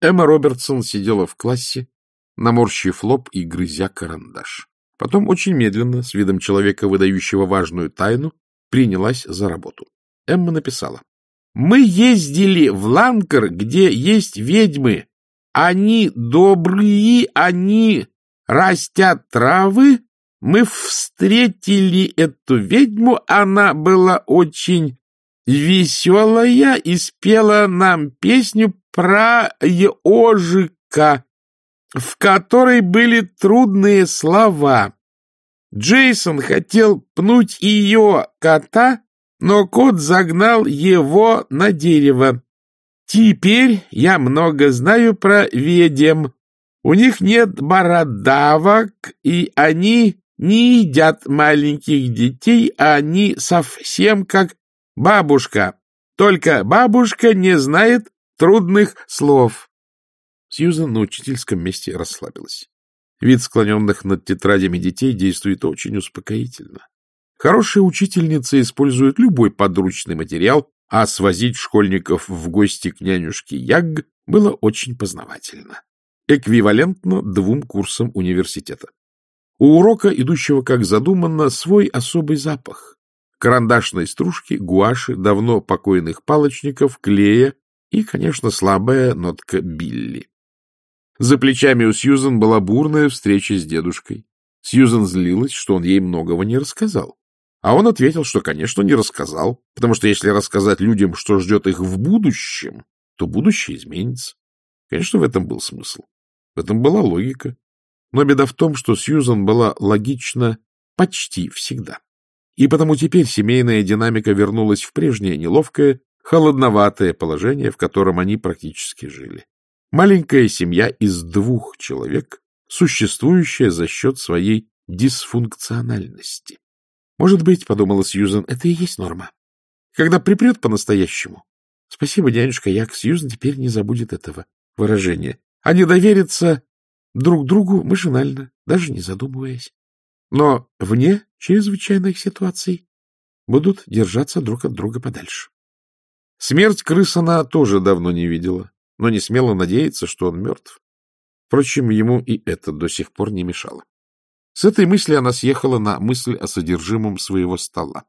Эмма Робертсон сидела в классе, наморщив лоб и грызя карандаш. Потом очень медленно, с видом человека, выдающего важную тайну, принялась за работу. Эмма написала. «Мы ездили в Ланкар, где есть ведьмы. Они добрые, они растят травы. Мы встретили эту ведьму, она была очень веселая и спела нам песню про ежика, в которой были трудные слова. Джейсон хотел пнуть ее кота, но кот загнал его на дерево. Теперь я много знаю про ведьм. У них нет бородавок, и они не едят маленьких детей, а они совсем как бабушка. Только бабушка не знает трудных слов. Сьюзан на учительском месте расслабилась. Вид склоненных над тетрадями детей действует очень успокоительно. Хорошая учительница использует любой подручный материал, а свозить школьников в гости к нянюшке Яг было очень познавательно. Эквивалентно двум курсам университета. У урока, идущего как задуманно, свой особый запах. Карандашной стружки, гуаши, давно покойных палочников, клея и, конечно, слабая нотка Билли. За плечами у Сьюзен была бурная встреча с дедушкой. Сьюзен злилась, что он ей многого не рассказал. А он ответил, что, конечно, не рассказал, потому что если рассказать людям, что ждет их в будущем, то будущее изменится. Конечно, в этом был смысл. В этом была логика. Но беда в том, что Сьюзан была логична почти всегда. И потому теперь семейная динамика вернулась в прежнее неловкое, холодноватое положение, в котором они практически жили. Маленькая семья из двух человек, существующая за счет своей дисфункциональности. Может быть, — подумала Сьюзен, — это и есть норма. Когда припрет по-настоящему. Спасибо, дядюшка Як, Сьюзен теперь не забудет этого выражения. Они доверятся друг другу машинально, даже не задумываясь. Но вне чрезвычайных ситуаций будут держаться друг от друга подальше. Смерть крыс она тоже давно не видела но не смело надеяться, что он мертв. Впрочем, ему и это до сих пор не мешало. С этой мысли она съехала на мысль о содержимом своего стола.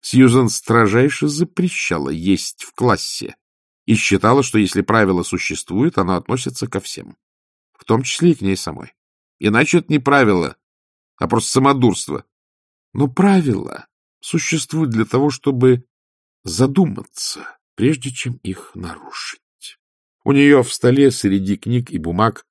Сьюзан строжайше запрещала есть в классе и считала, что если правило существует, оно относится ко всем, в том числе и к ней самой. Иначе это не правило, а просто самодурство. Но правила существуют для того, чтобы задуматься, прежде чем их нарушить. У нее в столе среди книг и бумаг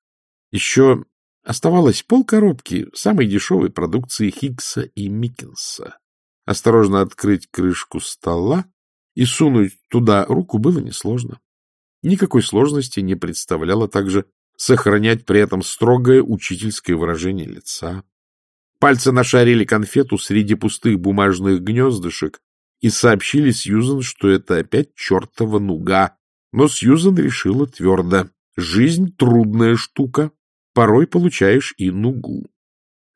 еще оставалось полкоробки самой дешевой продукции Хиггса и Миккенса. Осторожно открыть крышку стола и сунуть туда руку было несложно. Никакой сложности не представляло также сохранять при этом строгое учительское выражение лица. Пальцы нашарили конфету среди пустых бумажных гнездышек и сообщили Сьюзен, что это опять чертова нуга, но Сьюзан решила твердо. Жизнь — трудная штука. Порой получаешь и нугу.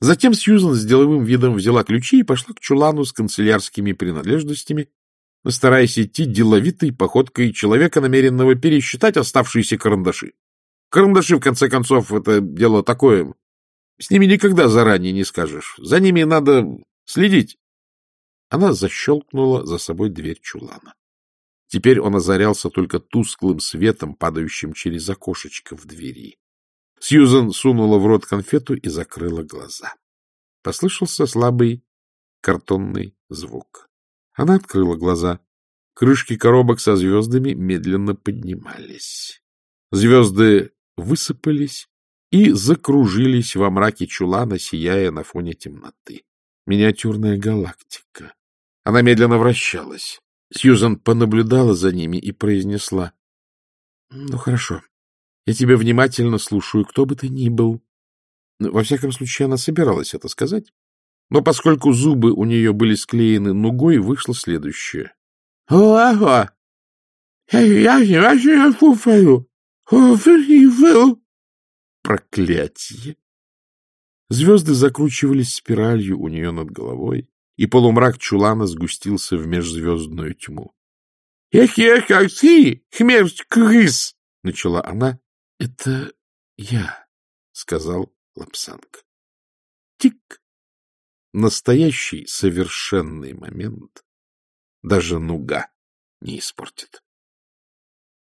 Затем Сьюзан с деловым видом взяла ключи и пошла к чулану с канцелярскими принадлежностями, стараясь идти деловитой походкой человека, намеренного пересчитать оставшиеся карандаши. Карандаши, в конце концов, это дело такое. С ними никогда заранее не скажешь. За ними надо следить. Она защелкнула за собой дверь чулана. Теперь он озарялся только тусклым светом, падающим через окошечко в двери. Сьюзен сунула в рот конфету и закрыла глаза. Послышался слабый картонный звук. Она открыла глаза. Крышки коробок со звездами медленно поднимались. Звезды высыпались и закружились во мраке чулана, сияя на фоне темноты. Миниатюрная галактика. Она медленно вращалась. Сьюзан понаблюдала за ними и произнесла. — Ну, хорошо. Я тебя внимательно слушаю, кто бы ты ни был. Во всяком случае, она собиралась это сказать. Но поскольку зубы у нее были склеены нугой, вышло следующее. — Ага. Я я фуфаю. Проклятие! Звезды закручивались спиралью у нее над головой и полумрак чулана сгустился в межзвездную тьму. — Эх, эх, ах ты, хмерть крыс! — начала она — Это я, — сказал Лапсанг. Тик! Настоящий совершенный момент даже нуга не испортит.